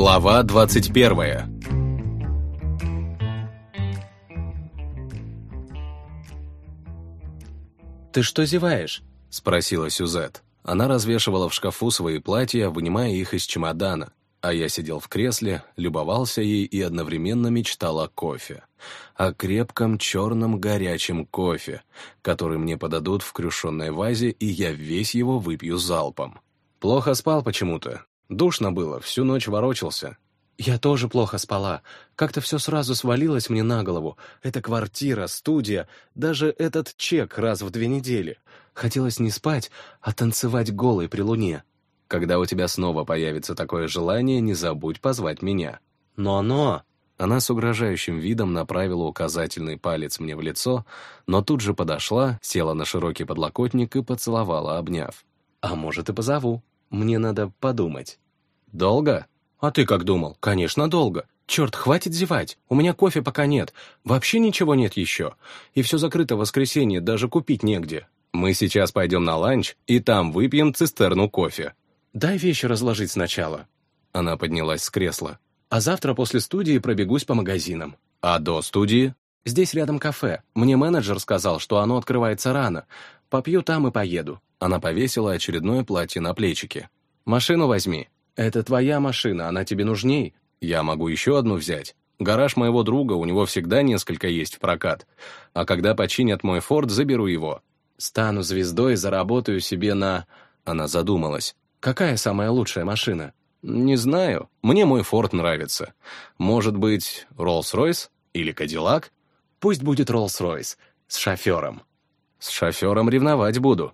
Глава 21 «Ты что зеваешь?» — спросила Сюзет. Она развешивала в шкафу свои платья, вынимая их из чемодана, а я сидел в кресле, любовался ей и одновременно мечтал о кофе. О крепком черном горячем кофе, который мне подадут в крюшенной вазе, и я весь его выпью залпом. Плохо спал почему-то. Душно было, всю ночь ворочался. Я тоже плохо спала. Как-то все сразу свалилось мне на голову. Эта квартира, студия, даже этот чек раз в две недели. Хотелось не спать, а танцевать голой при луне. Когда у тебя снова появится такое желание, не забудь позвать меня. Но-но! Она с угрожающим видом направила указательный палец мне в лицо, но тут же подошла, села на широкий подлокотник и поцеловала, обняв. А может, и позову. Мне надо подумать. Долго? А ты как думал? Конечно, долго. Черт, хватит зевать. У меня кофе пока нет. Вообще ничего нет еще. И все закрыто в воскресенье, даже купить негде. Мы сейчас пойдем на ланч, и там выпьем цистерну кофе. Дай вещи разложить сначала. Она поднялась с кресла. А завтра после студии пробегусь по магазинам. А до студии? Здесь рядом кафе. Мне менеджер сказал, что оно открывается рано. Попью там и поеду. Она повесила очередное платье на плечики. «Машину возьми». «Это твоя машина, она тебе нужней». «Я могу еще одну взять. Гараж моего друга, у него всегда несколько есть в прокат. А когда починят мой форт, заберу его». «Стану звездой, заработаю себе на...» Она задумалась. «Какая самая лучшая машина?» «Не знаю. Мне мой форт нравится. Может быть, Роллс-Ройс или Кадиллак?» «Пусть будет Роллс-Ройс. С шофером». «С шофером ревновать буду».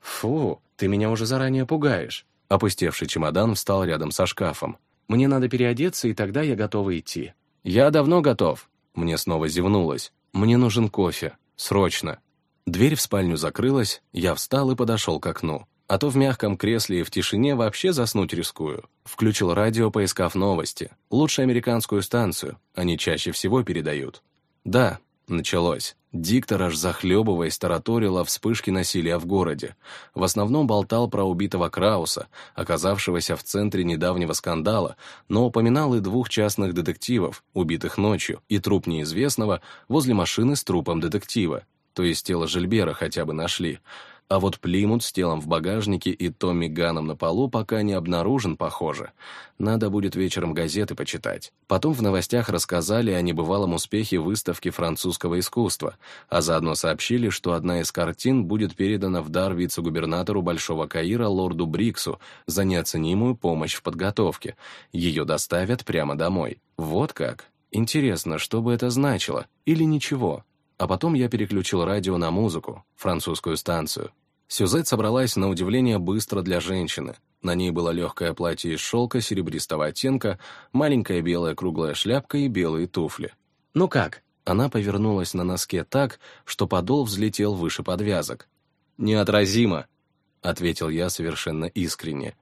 «Фу, ты меня уже заранее пугаешь». Опустевший чемодан встал рядом со шкафом. «Мне надо переодеться, и тогда я готова идти». «Я давно готов». Мне снова зевнулось. «Мне нужен кофе. Срочно». Дверь в спальню закрылась, я встал и подошел к окну. А то в мягком кресле и в тишине вообще заснуть рискую. Включил радио, поискав новости. Лучше американскую станцию, они чаще всего передают. Да, Началось. Диктор, аж захлебываясь, тараторил о вспышке насилия в городе. В основном болтал про убитого Крауса, оказавшегося в центре недавнего скандала, но упоминал и двух частных детективов, убитых ночью, и труп неизвестного возле машины с трупом детектива. То есть тело Жильбера хотя бы нашли. А вот Плимут с телом в багажнике и Томми Ганом на полу пока не обнаружен, похоже. Надо будет вечером газеты почитать. Потом в новостях рассказали о небывалом успехе выставки французского искусства, а заодно сообщили, что одна из картин будет передана в дар вице-губернатору Большого Каира лорду Бриксу за неоценимую помощь в подготовке. Ее доставят прямо домой. Вот как. Интересно, что бы это значило? Или ничего? А потом я переключил радио на музыку, французскую станцию. Сюзет собралась на удивление быстро для женщины. На ней было легкое платье из шелка серебристого оттенка, маленькая белая круглая шляпка и белые туфли. «Ну как?» Она повернулась на носке так, что подол взлетел выше подвязок. «Неотразимо», — ответил я совершенно искренне.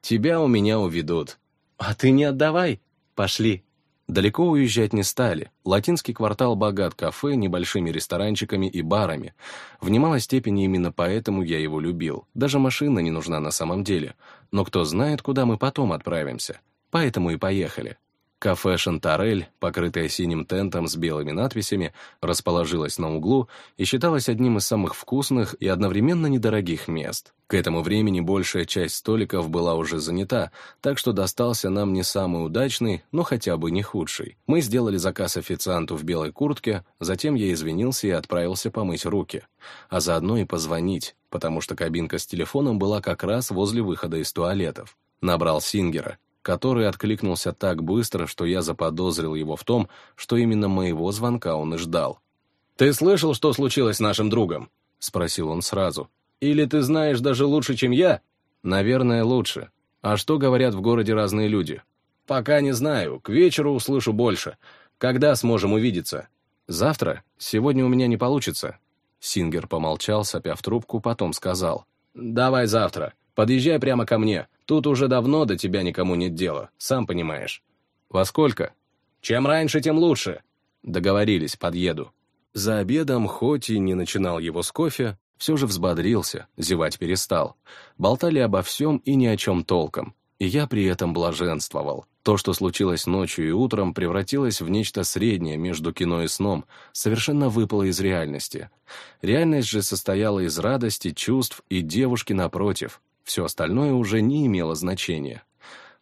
«Тебя у меня уведут». «А ты не отдавай. Пошли». Далеко уезжать не стали. Латинский квартал богат кафе, небольшими ресторанчиками и барами. В немалой степени именно поэтому я его любил. Даже машина не нужна на самом деле. Но кто знает, куда мы потом отправимся. Поэтому и поехали. Кафе «Шантарель», покрытое синим тентом с белыми надписями, расположилось на углу и считалось одним из самых вкусных и одновременно недорогих мест. К этому времени большая часть столиков была уже занята, так что достался нам не самый удачный, но хотя бы не худший. Мы сделали заказ официанту в белой куртке, затем я извинился и отправился помыть руки. А заодно и позвонить, потому что кабинка с телефоном была как раз возле выхода из туалетов. Набрал Сингера который откликнулся так быстро, что я заподозрил его в том, что именно моего звонка он и ждал. «Ты слышал, что случилось с нашим другом?» — спросил он сразу. «Или ты знаешь даже лучше, чем я?» «Наверное, лучше. А что говорят в городе разные люди?» «Пока не знаю. К вечеру услышу больше. Когда сможем увидеться?» «Завтра? Сегодня у меня не получится». Сингер помолчал, сопя в трубку, потом сказал. «Давай завтра. Подъезжай прямо ко мне. Тут уже давно до тебя никому нет дела, сам понимаешь. Во сколько? Чем раньше, тем лучше. Договорились, подъеду. За обедом, хоть и не начинал его с кофе, все же взбодрился, зевать перестал. Болтали обо всем и ни о чем толком. И я при этом блаженствовал. То, что случилось ночью и утром, превратилось в нечто среднее между кино и сном, совершенно выпало из реальности. Реальность же состояла из радости, чувств и девушки напротив. Все остальное уже не имело значения.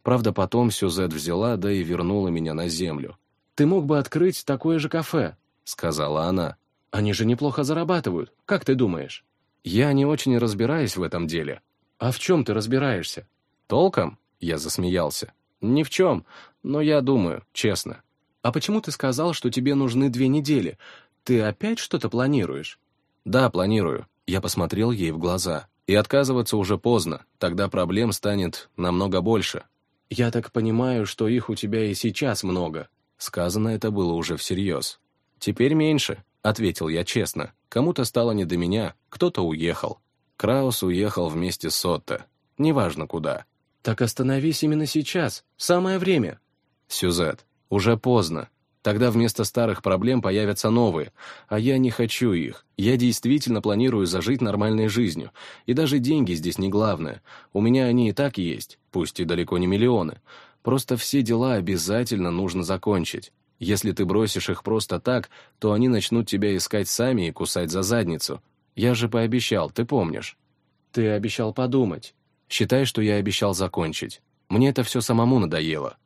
Правда, потом Сюзет взяла, да и вернула меня на землю. «Ты мог бы открыть такое же кафе», — сказала она. «Они же неплохо зарабатывают. Как ты думаешь?» «Я не очень разбираюсь в этом деле». «А в чем ты разбираешься?» «Толком?» — я засмеялся. «Ни в чем, но я думаю, честно». «А почему ты сказал, что тебе нужны две недели? Ты опять что-то планируешь?» «Да, планирую». Я посмотрел ей в глаза. «И отказываться уже поздно, тогда проблем станет намного больше». «Я так понимаю, что их у тебя и сейчас много». Сказано это было уже всерьез. «Теперь меньше», — ответил я честно. «Кому-то стало не до меня, кто-то уехал». Краус уехал вместе с Отто. Неважно куда. «Так остановись именно сейчас. Самое время». «Сюзет, уже поздно. Тогда вместо старых проблем появятся новые. А я не хочу их. Я действительно планирую зажить нормальной жизнью. И даже деньги здесь не главное. У меня они и так есть, пусть и далеко не миллионы. Просто все дела обязательно нужно закончить. Если ты бросишь их просто так, то они начнут тебя искать сами и кусать за задницу. Я же пообещал, ты помнишь?» «Ты обещал подумать». Считай, что я обещал закончить. Мне это все самому надоело.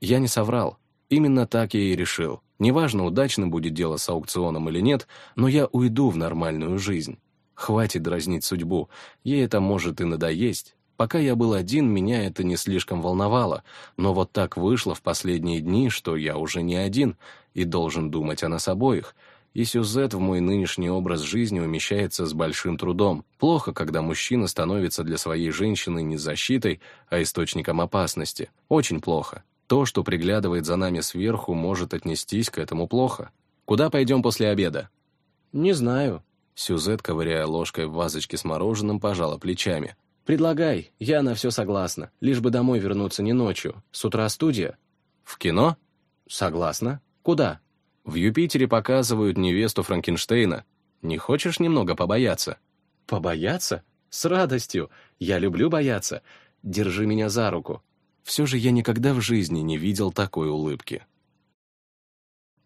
Я не соврал. Именно так я и решил. Неважно, удачно будет дело с аукционом или нет, но я уйду в нормальную жизнь. Хватит дразнить судьбу, ей это может и надоесть. Пока я был один, меня это не слишком волновало, но вот так вышло в последние дни, что я уже не один и должен думать о нас обоих — и сюжет в мой нынешний образ жизни умещается с большим трудом. Плохо, когда мужчина становится для своей женщины не защитой, а источником опасности. Очень плохо. То, что приглядывает за нами сверху, может отнестись к этому плохо. Куда пойдем после обеда? Не знаю. Сюзет, ковыряя ложкой в вазочке с мороженым, пожала плечами. «Предлагай, я на все согласна, лишь бы домой вернуться не ночью. С утра студия». «В кино?» «Согласна. Куда?» В Юпитере показывают невесту Франкенштейна. Не хочешь немного побояться?» «Побояться? С радостью. Я люблю бояться. Держи меня за руку». Все же я никогда в жизни не видел такой улыбки.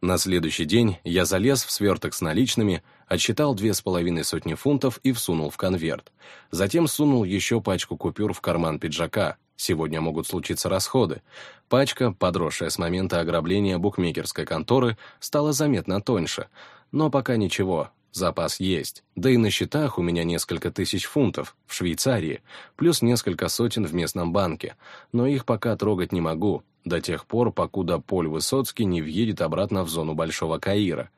На следующий день я залез в сверток с наличными, отсчитал две с половиной сотни фунтов и всунул в конверт. Затем сунул еще пачку купюр в карман пиджака, Сегодня могут случиться расходы. Пачка, подросшая с момента ограбления букмекерской конторы, стала заметно тоньше. Но пока ничего, запас есть. Да и на счетах у меня несколько тысяч фунтов в Швейцарии, плюс несколько сотен в местном банке. Но их пока трогать не могу, до тех пор, покуда Поль Высоцкий не въедет обратно в зону Большого Каира.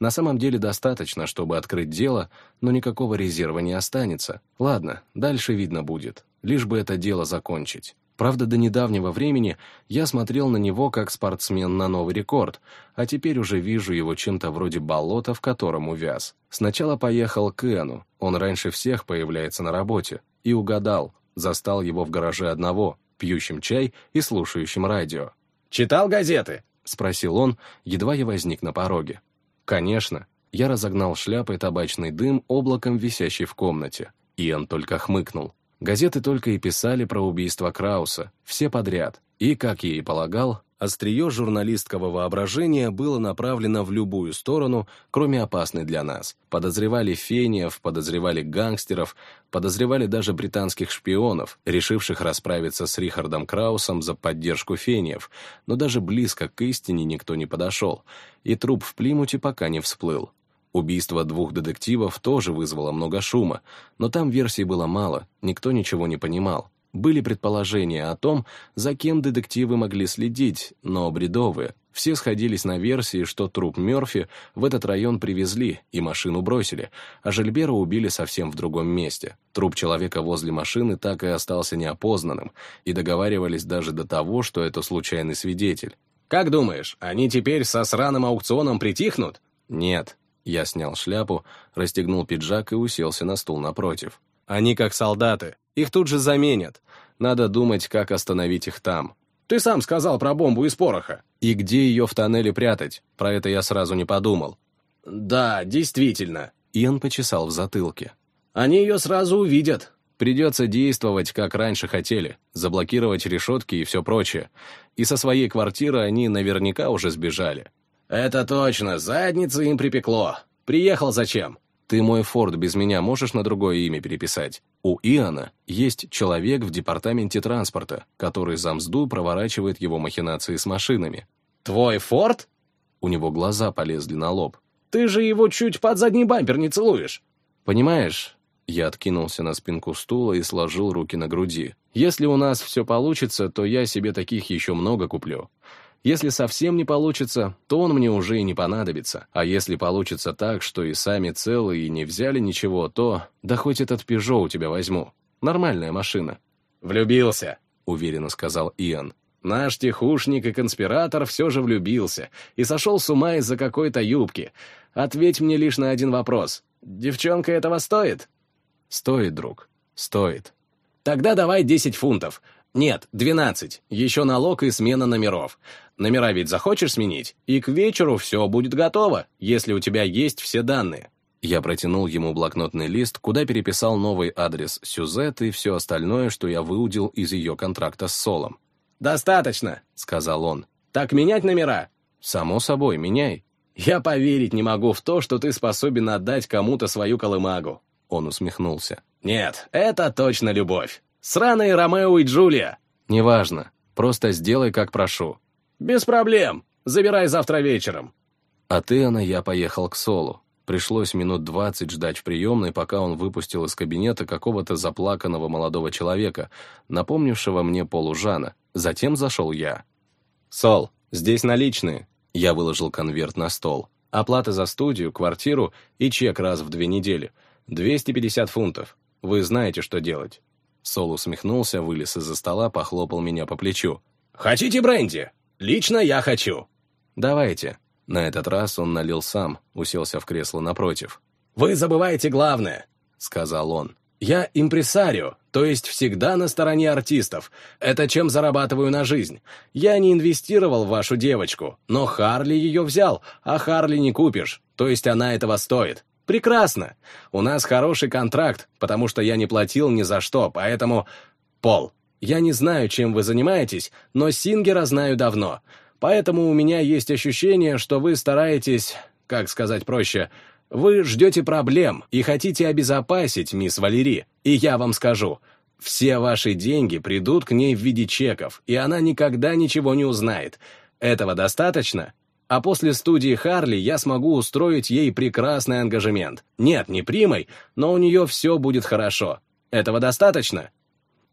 На самом деле достаточно, чтобы открыть дело, но никакого резерва не останется. Ладно, дальше видно будет лишь бы это дело закончить. Правда, до недавнего времени я смотрел на него как спортсмен на новый рекорд, а теперь уже вижу его чем-то вроде болота, в котором увяз. Сначала поехал к Эну, он раньше всех появляется на работе, и угадал, застал его в гараже одного, пьющим чай и слушающим радио. «Читал газеты?» — спросил он, едва я возник на пороге. «Конечно». Я разогнал шляпой табачный дым, облаком висящий в комнате. Иэн только хмыкнул. Газеты только и писали про убийство Крауса, все подряд. И, как я и полагал, острие журналистского воображения было направлено в любую сторону, кроме опасной для нас. Подозревали фениев, подозревали гангстеров, подозревали даже британских шпионов, решивших расправиться с Рихардом Краусом за поддержку фениев, но даже близко к истине никто не подошел, и труп в Плимуте пока не всплыл. Убийство двух детективов тоже вызвало много шума, но там версий было мало, никто ничего не понимал. Были предположения о том, за кем детективы могли следить, но бредовые. Все сходились на версии, что труп Мёрфи в этот район привезли и машину бросили, а Жильбера убили совсем в другом месте. Труп человека возле машины так и остался неопознанным, и договаривались даже до того, что это случайный свидетель. «Как думаешь, они теперь со сраным аукционом притихнут?» «Нет», я снял шляпу, расстегнул пиджак и уселся на стул напротив. «Они как солдаты. Их тут же заменят. Надо думать, как остановить их там». «Ты сам сказал про бомбу из пороха». «И где ее в тоннеле прятать? Про это я сразу не подумал». «Да, действительно». Иэн почесал в затылке. «Они ее сразу увидят. Придется действовать, как раньше хотели, заблокировать решетки и все прочее. И со своей квартиры они наверняка уже сбежали. «Это точно, задница им припекло. Приехал зачем?» «Ты мой форт без меня можешь на другое имя переписать?» У Иоанна есть человек в департаменте транспорта, который за мзду проворачивает его махинации с машинами. «Твой форт?» У него глаза полезли на лоб. «Ты же его чуть под задний бампер не целуешь!» «Понимаешь, я откинулся на спинку стула и сложил руки на груди. «Если у нас все получится, то я себе таких еще много куплю. Если совсем не получится, то он мне уже и не понадобится. А если получится так, что и сами целы и не взяли ничего, то... Да хоть этот Пежо у тебя возьму. Нормальная машина». «Влюбился», — уверенно сказал Иэн. «Наш тихушник и конспиратор все же влюбился и сошел с ума из-за какой-то юбки. Ответь мне лишь на один вопрос. Девчонка этого стоит?» «Стоит, друг, стоит». «Тогда давай 10 фунтов. Нет, 12. Еще налог и смена номеров. Номера ведь захочешь сменить, и к вечеру все будет готово, если у тебя есть все данные». Я протянул ему блокнотный лист, куда переписал новый адрес Сюзет и все остальное, что я выудил из ее контракта с Солом. «Достаточно», — сказал он. «Так менять номера?» «Само собой, меняй». «Я поверить не могу в то, что ты способен отдать кому-то свою колымагу. Он усмехнулся. «Нет, это точно любовь. Сраные Ромео и Джулия!» «Неважно. Просто сделай, как прошу». «Без проблем. Забирай завтра вечером». От Иоанна я поехал к Солу. Пришлось минут двадцать ждать в приемной, пока он выпустил из кабинета какого-то заплаканного молодого человека, напомнившего мне Полу Жана. Затем зашел я. «Сол, здесь наличные». Я выложил конверт на стол. Оплата за студию, квартиру и чек раз в две недели — «250 фунтов. Вы знаете, что делать». Сол усмехнулся, вылез из-за стола, похлопал меня по плечу. «Хотите бренди? Лично я хочу». «Давайте». На этот раз он налил сам, уселся в кресло напротив. «Вы забываете главное», — сказал он. «Я импресарио, то есть всегда на стороне артистов. Это чем зарабатываю на жизнь. Я не инвестировал в вашу девочку, но Харли ее взял, а Харли не купишь, то есть она этого стоит. Прекрасно. У нас хороший контракт, потому что я не платил ни за что, поэтому... Пол, я не знаю, чем вы занимаетесь, но Сингера знаю давно. Поэтому у меня есть ощущение, что вы стараетесь, как сказать проще, вы ждете проблем и хотите обезопасить мисс Валери. И я вам скажу, все ваши деньги придут к ней в виде чеков, и она никогда ничего не узнает. Этого достаточно? А после студии Харли я смогу устроить ей прекрасный ангажемент. Нет, не примой, но у нее все будет хорошо. Этого достаточно?»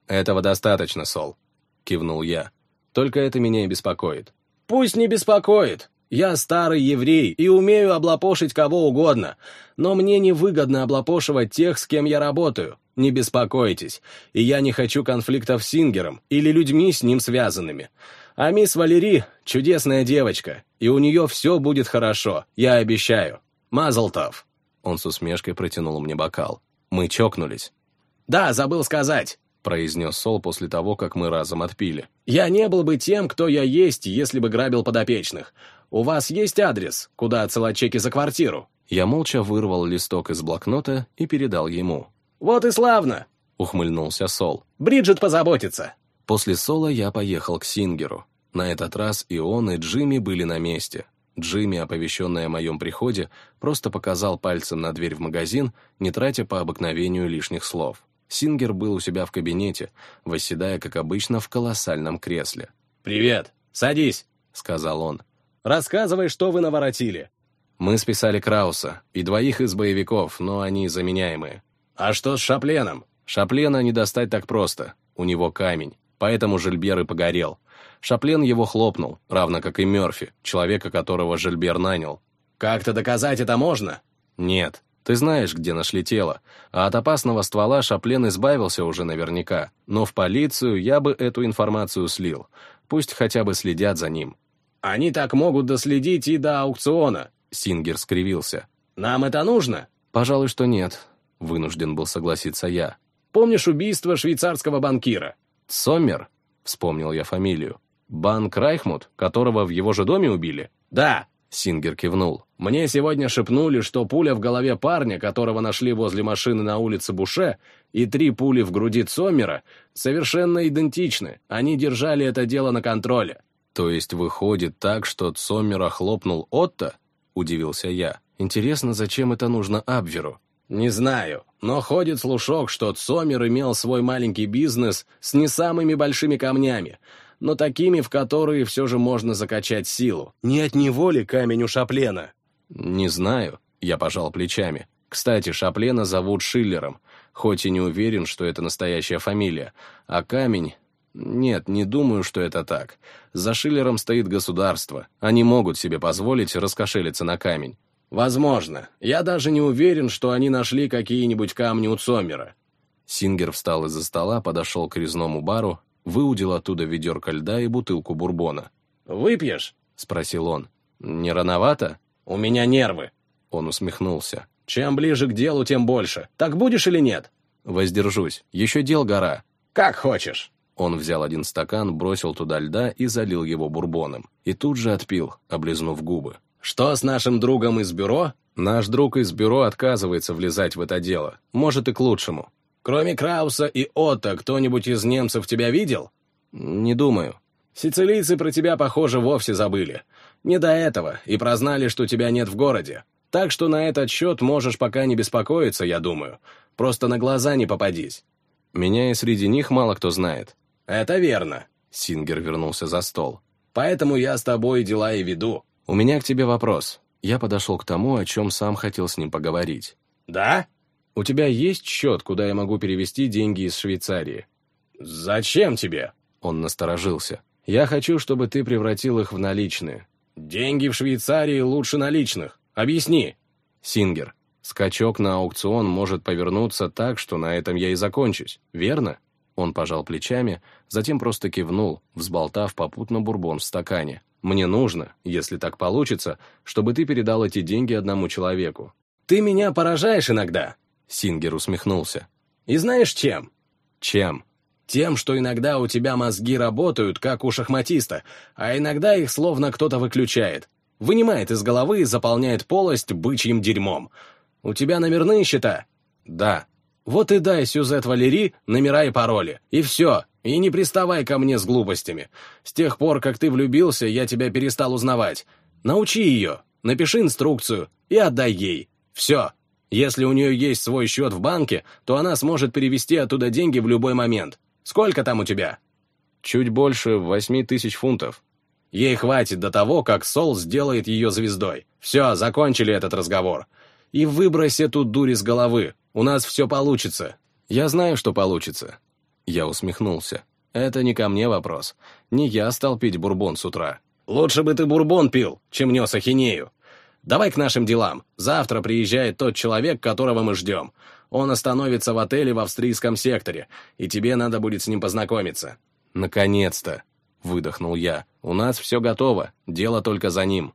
«Этого достаточно, Сол», — кивнул я. «Только это меня и беспокоит». «Пусть не беспокоит. Я старый еврей и умею облапошить кого угодно, но мне невыгодно облапошивать тех, с кем я работаю. Не беспокойтесь, и я не хочу конфликтов с Сингером или людьми с ним связанными. А мисс Валери — чудесная девочка, и у нее все будет хорошо, я обещаю. Мазлтов!» Он с усмешкой протянул мне бокал. Мы чокнулись. «Да, забыл сказать», — произнес Сол после того, как мы разом отпили. «Я не был бы тем, кто я есть, если бы грабил подопечных. У вас есть адрес, куда отсылать чеки за квартиру?» Я молча вырвал листок из блокнота и передал ему. «Вот и славно!» — ухмыльнулся Сол. «Бриджит позаботится!» После Сола я поехал к Сингеру. На этот раз и он, и Джимми были на месте. Джимми, оповещенный о моем приходе, просто показал пальцем на дверь в магазин, не тратя по обыкновению лишних слов. Сингер был у себя в кабинете, восседая, как обычно, в колоссальном кресле. «Привет! Садись!» — сказал он. «Рассказывай, что вы наворотили». Мы списали Крауса и двоих из боевиков, но они заменяемые. «А что с Шапленом?» «Шаплена не достать так просто. У него камень. Поэтому Жильбер и погорел. Шаплен его хлопнул, равно как и Мерфи, человека, которого Жильбер нанял. «Как-то доказать это можно?» «Нет. Ты знаешь, где нашли тело. А от опасного ствола Шаплен избавился уже наверняка. Но в полицию я бы эту информацию слил. Пусть хотя бы следят за ним». «Они так могут доследить и до аукциона», — Сингер скривился. «Нам это нужно?» «Пожалуй, что нет», — вынужден был согласиться я. «Помнишь убийство швейцарского банкира?» «Соммер?» — вспомнил я фамилию. «Банк Райхмут, которого в его же доме убили?» «Да», — Сингер кивнул. Мне сегодня шепнули, что пуля в голове парня, которого нашли возле машины на улице Буше, и три пули в груди Цоммера совершенно идентичны. Они держали это дело на контроле. То есть выходит так, что Цоммера хлопнул Отто? Удивился я. Интересно, зачем это нужно Абверу? Не знаю, но ходит слушок, что Цомер имел свой маленький бизнес с не самыми большими камнями, но такими, в которые все же можно закачать силу. Не от него ли камень у Шаплена? «Не знаю», — я пожал плечами. «Кстати, Шаплена зовут Шиллером, хоть и не уверен, что это настоящая фамилия. А камень... Нет, не думаю, что это так. За Шиллером стоит государство. Они могут себе позволить раскошелиться на камень. Возможно. Я даже не уверен, что они нашли какие-нибудь камни у Цомера». Сингер встал из-за стола, подошел к резному бару, выудил оттуда ведерко льда и бутылку бурбона. «Выпьешь?» — спросил он. «Не рановато?» «У меня нервы!» Он усмехнулся. «Чем ближе к делу, тем больше. Так будешь или нет?» «Воздержусь. Еще дел гора». «Как хочешь». Он взял один стакан, бросил туда льда и залил его бурбоном. И тут же отпил, облизнув губы. «Что с нашим другом из бюро?» «Наш друг из бюро отказывается влезать в это дело. Может, и к лучшему». «Кроме Крауса и Отто, кто-нибудь из немцев тебя видел?» «Не думаю». «Сицилийцы про тебя, похоже, вовсе забыли. Не до этого, и прознали, что тебя нет в городе. Так что на этот счет можешь пока не беспокоиться, я думаю. Просто на глаза не попадись. Меня и среди них мало кто знает. Это верно. Сингер вернулся за стол. Поэтому я с тобой дела и веду. У меня к тебе вопрос. Я подошел к тому, о чем сам хотел с ним поговорить. Да? У тебя есть счет, куда я могу перевести деньги из Швейцарии? Зачем тебе? Он насторожился. Я хочу, чтобы ты превратил их в наличные. «Деньги в Швейцарии лучше наличных. Объясни». Сингер. Скачок на аукцион может повернуться так, что на этом я и закончусь, верно? Он пожал плечами, затем просто кивнул, взболтав попутно бурбон в стакане. «Мне нужно, если так получится, чтобы ты передал эти деньги одному человеку». «Ты меня поражаешь иногда», — Сингер усмехнулся. «И знаешь чем?» «Чем?» Тем, что иногда у тебя мозги работают, как у шахматиста, а иногда их словно кто-то выключает. Вынимает из головы и заполняет полость бычьим дерьмом. У тебя номерные счета? Да. Вот и дай Сюзет Валери номера и пароли. И все. И не приставай ко мне с глупостями. С тех пор, как ты влюбился, я тебя перестал узнавать. Научи ее, напиши инструкцию и отдай ей. Все. Если у нее есть свой счет в банке, то она сможет перевести оттуда деньги в любой момент. Сколько там у тебя?» «Чуть больше восьми тысяч фунтов». «Ей хватит до того, как Сол сделает ее звездой. Все, закончили этот разговор. И выбрось эту дурь из головы. У нас все получится». «Я знаю, что получится». Я усмехнулся. «Это не ко мне вопрос. Не я стал пить бурбон с утра». «Лучше бы ты бурбон пил, чем нес ахинею. Давай к нашим делам. Завтра приезжает тот человек, которого мы ждем. Он остановится в отеле в австрийском секторе, и тебе надо будет с ним познакомиться». «Наконец-то!» — выдохнул я. «У нас все готово, дело только за ним».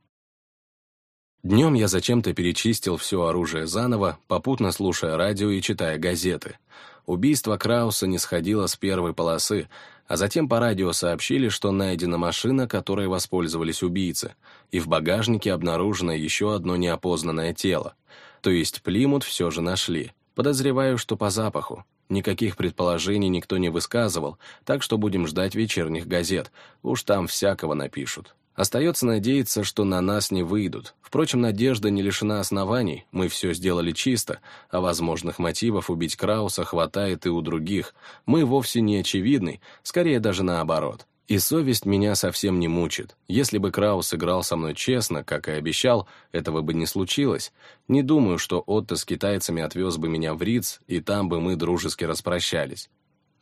Днем я зачем-то перечистил все оружие заново, попутно слушая радио и читая газеты. Убийство Крауса не сходило с первой полосы, а затем по радио сообщили, что найдена машина, которой воспользовались убийцы, и в багажнике обнаружено еще одно неопознанное тело. То есть Плимут все же нашли. Подозреваю, что по запаху. Никаких предположений никто не высказывал, так что будем ждать вечерних газет. Уж там всякого напишут. Остается надеяться, что на нас не выйдут. Впрочем, надежда не лишена оснований. Мы все сделали чисто, а возможных мотивов убить Крауса хватает и у других. Мы вовсе не очевидны, скорее даже наоборот. И совесть меня совсем не мучит. Если бы Краус играл со мной честно, как и обещал, этого бы не случилось. Не думаю, что Отто с китайцами отвез бы меня в Риц, и там бы мы дружески распрощались.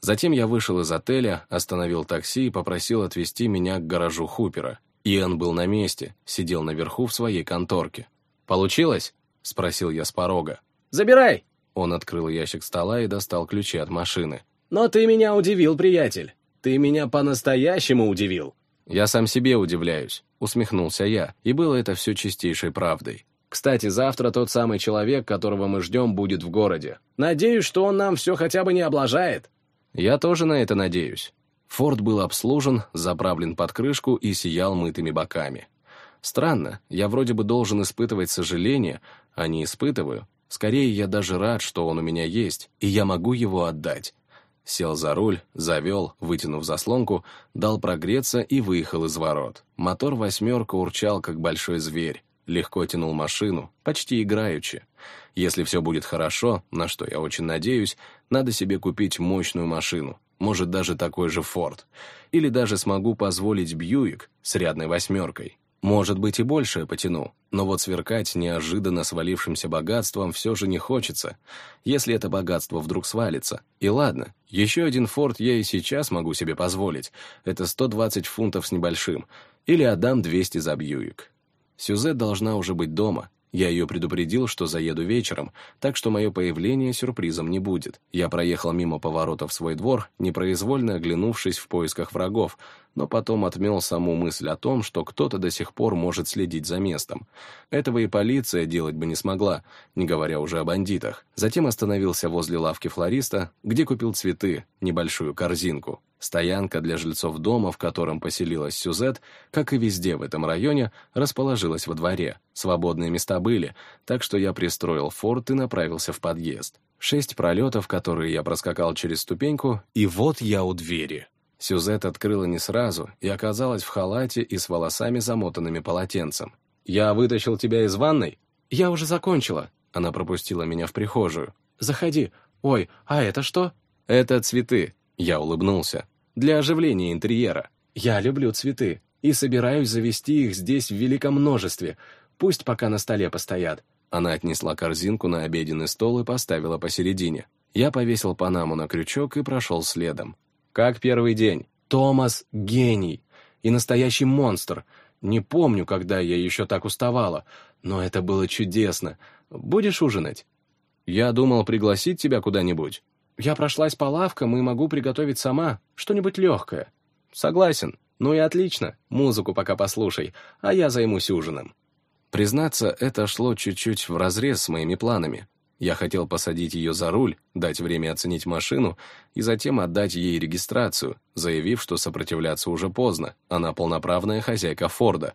Затем я вышел из отеля, остановил такси и попросил отвезти меня к гаражу Хупера. Иэн был на месте, сидел наверху в своей конторке. «Получилось?» — спросил я с порога. «Забирай!» Он открыл ящик стола и достал ключи от машины. «Но ты меня удивил, приятель. Ты меня по-настоящему удивил!» «Я сам себе удивляюсь», — усмехнулся я, и было это все чистейшей правдой. «Кстати, завтра тот самый человек, которого мы ждем, будет в городе. Надеюсь, что он нам все хотя бы не облажает». «Я тоже на это надеюсь». Форд был обслужен, заправлен под крышку и сиял мытыми боками. Странно, я вроде бы должен испытывать сожаление, а не испытываю. Скорее, я даже рад, что он у меня есть, и я могу его отдать. Сел за руль, завел, вытянув заслонку, дал прогреться и выехал из ворот. Мотор «восьмерка» урчал, как большой зверь. Легко тянул машину, почти играючи. Если все будет хорошо, на что я очень надеюсь, надо себе купить мощную машину, может даже такой же Форд. Или даже смогу позволить Бьюик с рядной восьмеркой. Может быть, и больше потяну, но вот сверкать неожиданно свалившимся богатством все же не хочется, если это богатство вдруг свалится. И ладно, еще один форт я и сейчас могу себе позволить, это 120 фунтов с небольшим, или отдам 200 за Бьюик. Сюзет должна уже быть дома, я ее предупредил, что заеду вечером, так что мое появление сюрпризом не будет. Я проехал мимо поворота в свой двор, непроизвольно оглянувшись в поисках врагов, но потом отмел саму мысль о том, что кто-то до сих пор может следить за местом. Этого и полиция делать бы не смогла, не говоря уже о бандитах. Затем остановился возле лавки флориста, где купил цветы, небольшую корзинку. Стоянка для жильцов дома, в котором поселилась Сюзет, как и везде в этом районе, расположилась во дворе. Свободные места были, так что я пристроил форт и направился в подъезд. Шесть пролетов, которые я проскакал через ступеньку, и вот я у двери. Сюзет открыла не сразу и оказалась в халате и с волосами, замотанными полотенцем. «Я вытащил тебя из ванной?» «Я уже закончила». Она пропустила меня в прихожую. «Заходи. Ой, а это что?» «Это цветы», я улыбнулся. «Для оживления интерьера. Я люблю цветы и собираюсь завести их здесь в великом множестве. Пусть пока на столе постоят». Она отнесла корзинку на обеденный стол и поставила посередине. Я повесил панаму на крючок и прошел следом. «Как первый день?» «Томас — гений и настоящий монстр. Не помню, когда я еще так уставала, но это было чудесно. Будешь ужинать?» «Я думал пригласить тебя куда-нибудь». Я прошлась по лавкам и могу приготовить сама что-нибудь легкое. Согласен. Ну и отлично. Музыку пока послушай, а я займусь ужином. Признаться, это шло чуть-чуть вразрез с моими планами. Я хотел посадить ее за руль, дать время оценить машину и затем отдать ей регистрацию, заявив, что сопротивляться уже поздно, она полноправная хозяйка Форда.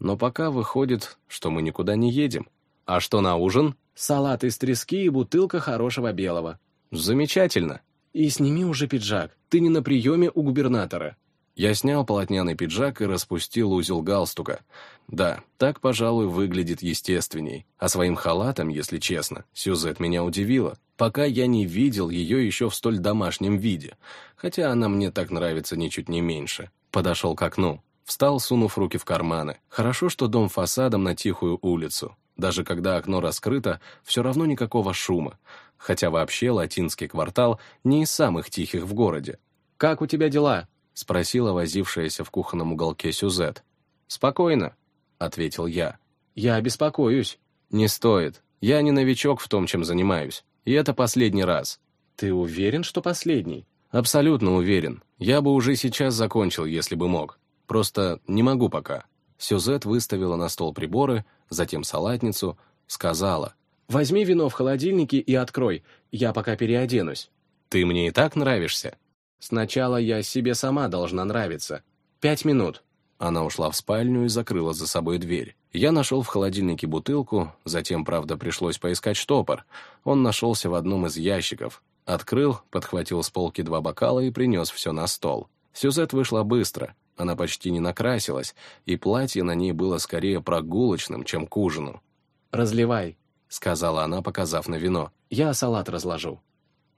Но пока выходит, что мы никуда не едем. А что на ужин? Салат из трески и бутылка хорошего белого. «Замечательно. И сними уже пиджак. Ты не на приеме у губернатора». Я снял полотняный пиджак и распустил узел галстука. Да, так, пожалуй, выглядит естественней. А своим халатом, если честно, Сюзет меня удивила. Пока я не видел ее еще в столь домашнем виде. Хотя она мне так нравится ничуть не меньше. Подошел к окну. Встал, сунув руки в карманы. Хорошо, что дом фасадом на тихую улицу. Даже когда окно раскрыто, все равно никакого шума хотя вообще латинский квартал не из самых тихих в городе. «Как у тебя дела?» — спросила возившаяся в кухонном уголке Сюзет. «Спокойно», — ответил я. «Я беспокоюсь». «Не стоит. Я не новичок в том, чем занимаюсь. И это последний раз». «Ты уверен, что последний?» «Абсолютно уверен. Я бы уже сейчас закончил, если бы мог. Просто не могу пока». Сюзет выставила на стол приборы, затем салатницу, сказала — Возьми вино в холодильнике и открой, я пока переоденусь. Ты мне и так нравишься. Сначала я себе сама должна нравиться. Пять минут. Она ушла в спальню и закрыла за собой дверь. Я нашел в холодильнике бутылку, затем, правда, пришлось поискать штопор. Он нашелся в одном из ящиков. Открыл, подхватил с полки два бокала и принес все на стол. Сюзет вышла быстро. Она почти не накрасилась, и платье на ней было скорее прогулочным, чем к ужину. «Разливай», сказала она, показав на вино. «Я салат разложу».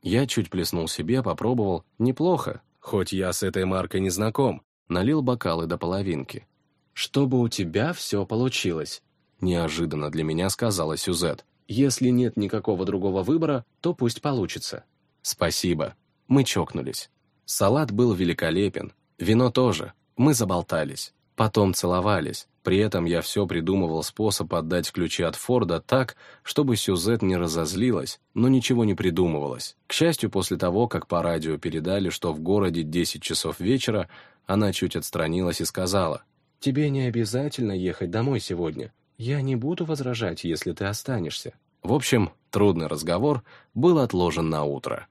Я чуть плеснул себе, попробовал. Неплохо, хоть я с этой маркой не знаком. Налил бокалы до половинки. «Чтобы у тебя все получилось», — неожиданно для меня сказала Сюзет. «Если нет никакого другого выбора, то пусть получится». «Спасибо». Мы чокнулись. Салат был великолепен. Вино тоже. Мы заболтались. Потом целовались. При этом я все придумывал способ отдать ключи от Форда так, чтобы Сюзет не разозлилась, но ничего не придумывалось. К счастью, после того, как по радио передали, что в городе 10 часов вечера, она чуть отстранилась и сказала, «Тебе не обязательно ехать домой сегодня. Я не буду возражать, если ты останешься». В общем, трудный разговор был отложен на утро.